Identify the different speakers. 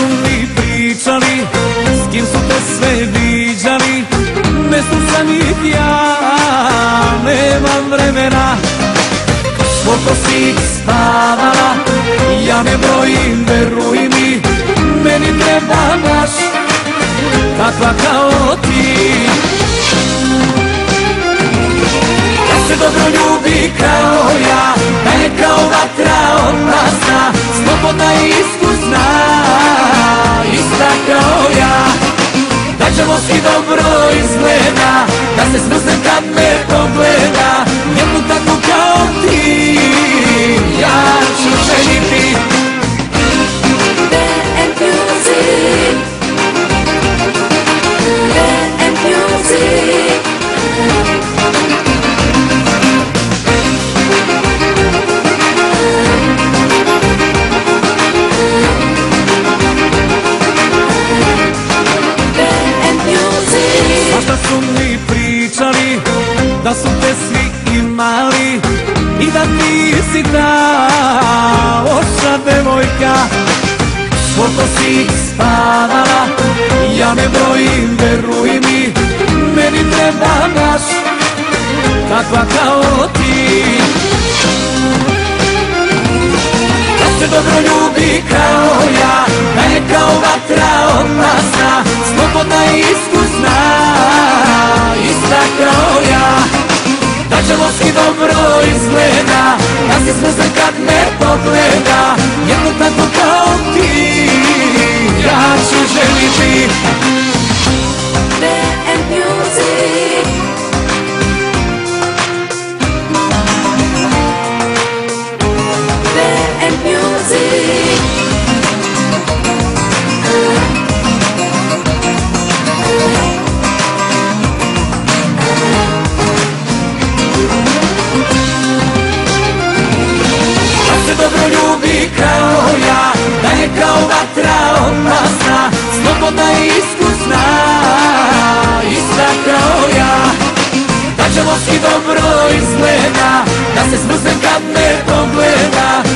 Speaker 1: su mi pričali, s kim su te sve viđali Ne slušam ih ja, nemam vremena. Koliko si ih spavala, ja ne brojim, veruj mi Meni treba baš takva kao ti. Da se dobro ljubi kao ja, ćemo si imali I da ti si ta oša devojka. Koliko si spavala Ja ne brojim, veruj mi Meni treba baš Takva kao ti. Da se dobro ljubi kao ja Da je kao vatra Čelovski dobro izgleda Da si smrzne kad me pogleda. Jednu tako kao ti Slavonski dobro izgleda Da se smrznem kad me pogleda.